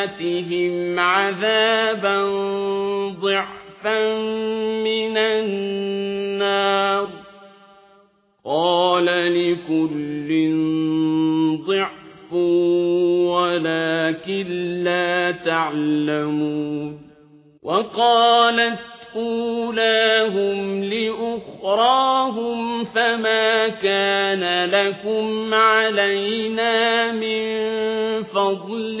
فآتهم عذابا ضعفا من النار قال لكل ضعف ولكن لا تعلمون وقالت أولاهم لأخراهم فما كان لكم علينا من فضل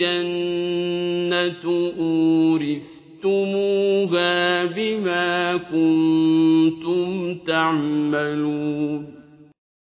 الجنة أورثتموها بما كنتم تعملون